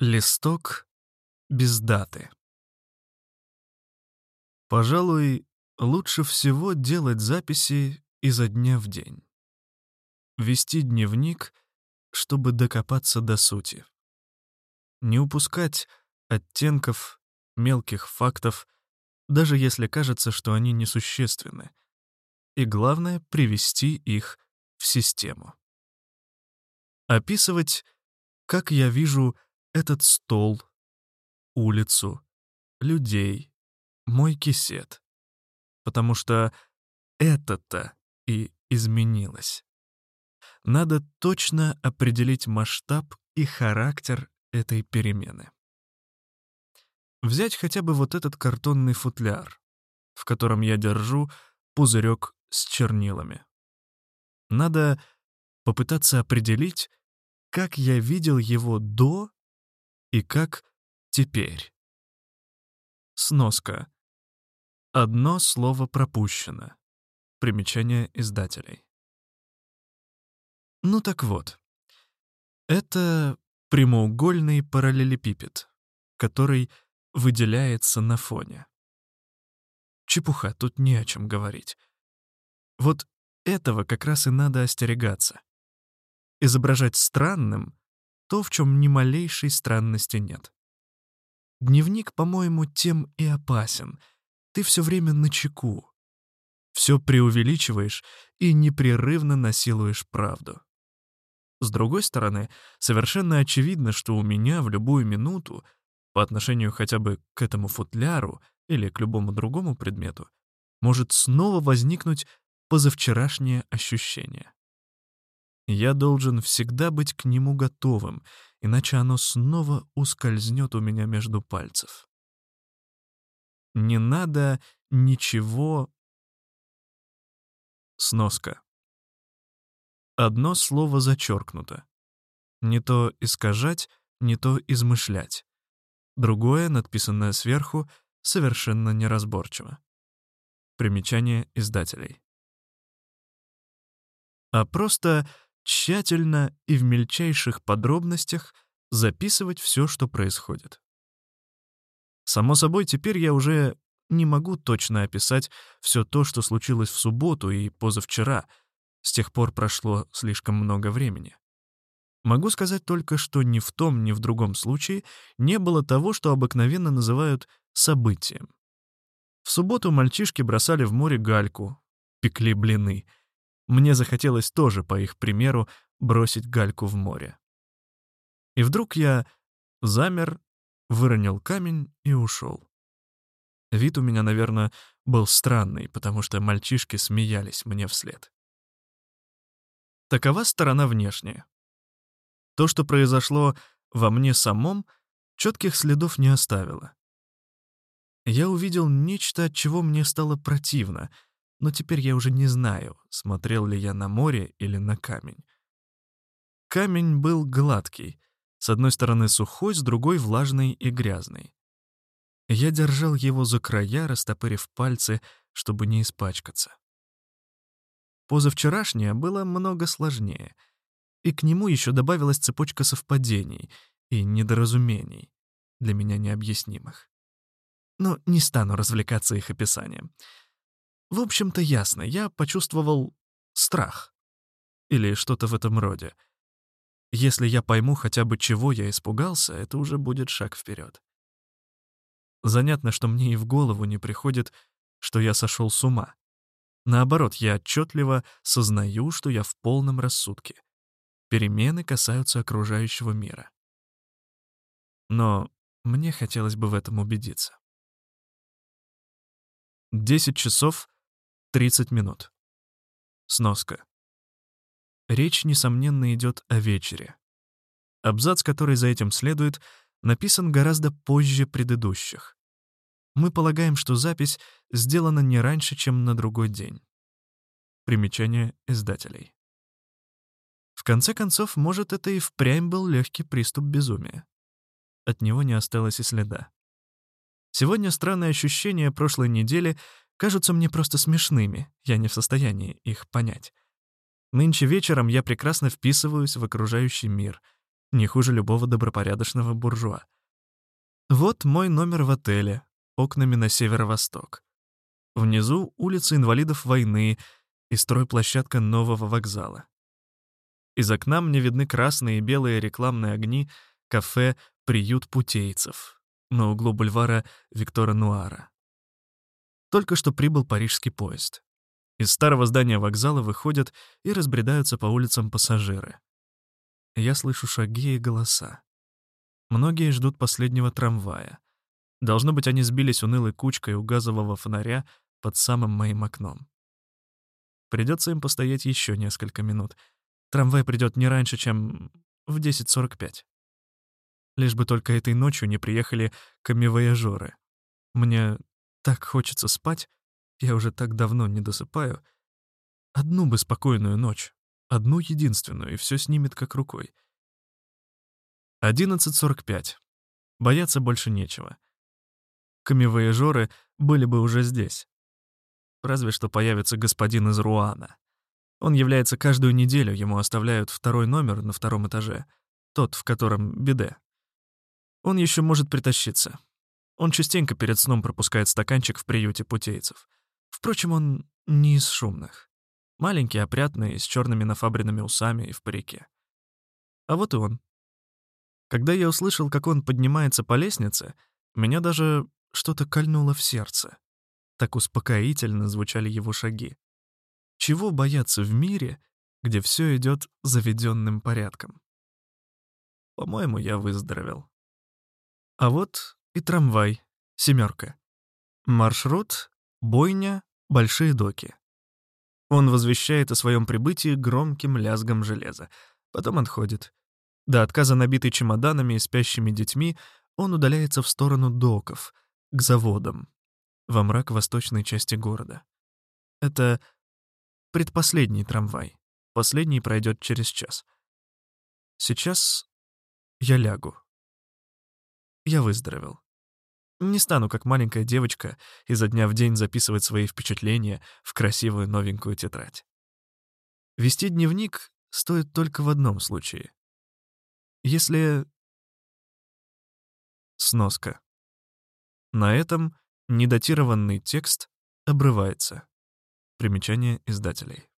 Листок без даты. Пожалуй, лучше всего делать записи изо дня в день. Вести дневник, чтобы докопаться до сути. Не упускать оттенков, мелких фактов, даже если кажется, что они несущественны. И главное — привести их в систему. Описывать, как я вижу этот стол, улицу, людей, мой кисет. Потому что это-то и изменилось. Надо точно определить масштаб и характер этой перемены. Взять хотя бы вот этот картонный футляр, в котором я держу пузырек с чернилами. Надо попытаться определить, как я видел его до и как теперь. Сноска. Одно слово пропущено. Примечание издателей. Ну так вот. Это прямоугольный параллелепипед, который выделяется на фоне. Чепуха, тут не о чем говорить. Вот этого как раз и надо остерегаться. Изображать странным то, в чем ни малейшей странности нет. Дневник, по-моему, тем и опасен. Ты все время на чеку. Все преувеличиваешь и непрерывно насилуешь правду. С другой стороны, совершенно очевидно, что у меня в любую минуту, по отношению хотя бы к этому футляру или к любому другому предмету, может снова возникнуть позавчерашнее ощущение. Я должен всегда быть к нему готовым, иначе оно снова ускользнет у меня между пальцев. Не надо ничего... Сноска. Одно слово зачеркнуто. Не то искажать, не то измышлять. Другое, надписанное сверху, совершенно неразборчиво. Примечание издателей. А просто тщательно и в мельчайших подробностях записывать все, что происходит. Само собой, теперь я уже не могу точно описать все то, что случилось в субботу и позавчера, с тех пор прошло слишком много времени. Могу сказать только, что ни в том, ни в другом случае не было того, что обыкновенно называют событием. В субботу мальчишки бросали в море гальку, пекли блины — мне захотелось тоже, по их примеру, бросить гальку в море. И вдруг я замер, выронил камень и ушел. Вид у меня, наверное, был странный, потому что мальчишки смеялись мне вслед. Такова сторона внешняя. То, что произошло во мне самом, четких следов не оставило. Я увидел нечто, от чего мне стало противно — но теперь я уже не знаю, смотрел ли я на море или на камень. Камень был гладкий, с одной стороны сухой, с другой влажный и грязный. Я держал его за края, растопырив пальцы, чтобы не испачкаться. Позавчерашнее было много сложнее, и к нему еще добавилась цепочка совпадений и недоразумений, для меня необъяснимых. Но не стану развлекаться их описанием — в общем-то, ясно, я почувствовал страх. Или что-то в этом роде. Если я пойму хотя бы, чего я испугался, это уже будет шаг вперед. Занятно, что мне и в голову не приходит, что я сошел с ума. Наоборот, я отчетливо сознаю, что я в полном рассудке. Перемены касаются окружающего мира. Но мне хотелось бы в этом убедиться. 10 часов 30 минут. Сноска. Речь, несомненно, идет о вечере. Абзац, который за этим следует, написан гораздо позже предыдущих. Мы полагаем, что запись сделана не раньше, чем на другой день. Примечание издателей. В конце концов, может, это и впрямь был легкий приступ безумия. От него не осталось и следа. Сегодня странные ощущения прошлой недели кажутся мне просто смешными, я не в состоянии их понять. Нынче вечером я прекрасно вписываюсь в окружающий мир. Не хуже любого добропорядочного буржуа. Вот мой номер в отеле, окнами на северо-восток. Внизу улица инвалидов войны и стройплощадка нового вокзала. Из окна мне видны красные и белые рекламные огни кафе «Приют путейцев» на углу бульвара Виктора Нуара. Только что прибыл парижский поезд. Из старого здания вокзала выходят и разбредаются по улицам пассажиры. Я слышу шаги и голоса. Многие ждут последнего трамвая. Должно быть, они сбились унылой кучкой у газового фонаря под самым моим окном. Придется им постоять еще несколько минут. Трамвай придет не раньше, чем в 10.45. Лишь бы только этой ночью не приехали камевояжеры. Мне так хочется спать, я уже так давно не досыпаю. Одну бы спокойную ночь, одну единственную, и все снимет как рукой. 11.45. Бояться больше нечего. Камевояжеры были бы уже здесь. Разве что появится господин из Руана. Он является каждую неделю, ему оставляют второй номер на втором этаже, тот, в котором беде. Он еще может притащиться. Он частенько перед сном пропускает стаканчик в приюте путейцев. Впрочем, он не из шумных. Маленький, опрятный, с черными нафабренными усами и в парике. А вот и он. Когда я услышал, как он поднимается по лестнице, меня даже что-то кольнуло в сердце. Так успокоительно звучали его шаги. Чего бояться в мире, где все идет заведенным порядком? По-моему, я выздоровел. А вот и трамвай, семерка. Маршрут — бойня, большие доки. Он возвещает о своем прибытии громким лязгом железа. Потом отходит. До отказа набитый чемоданами и спящими детьми, он удаляется в сторону доков, к заводам, во мрак восточной части города. Это предпоследний трамвай. Последний пройдет через час. Сейчас я лягу. Я выздоровел. Не стану, как маленькая девочка, изо дня в день записывать свои впечатления в красивую новенькую тетрадь. Вести дневник стоит только в одном случае. Если... Сноска. На этом недатированный текст обрывается. Примечание издателей.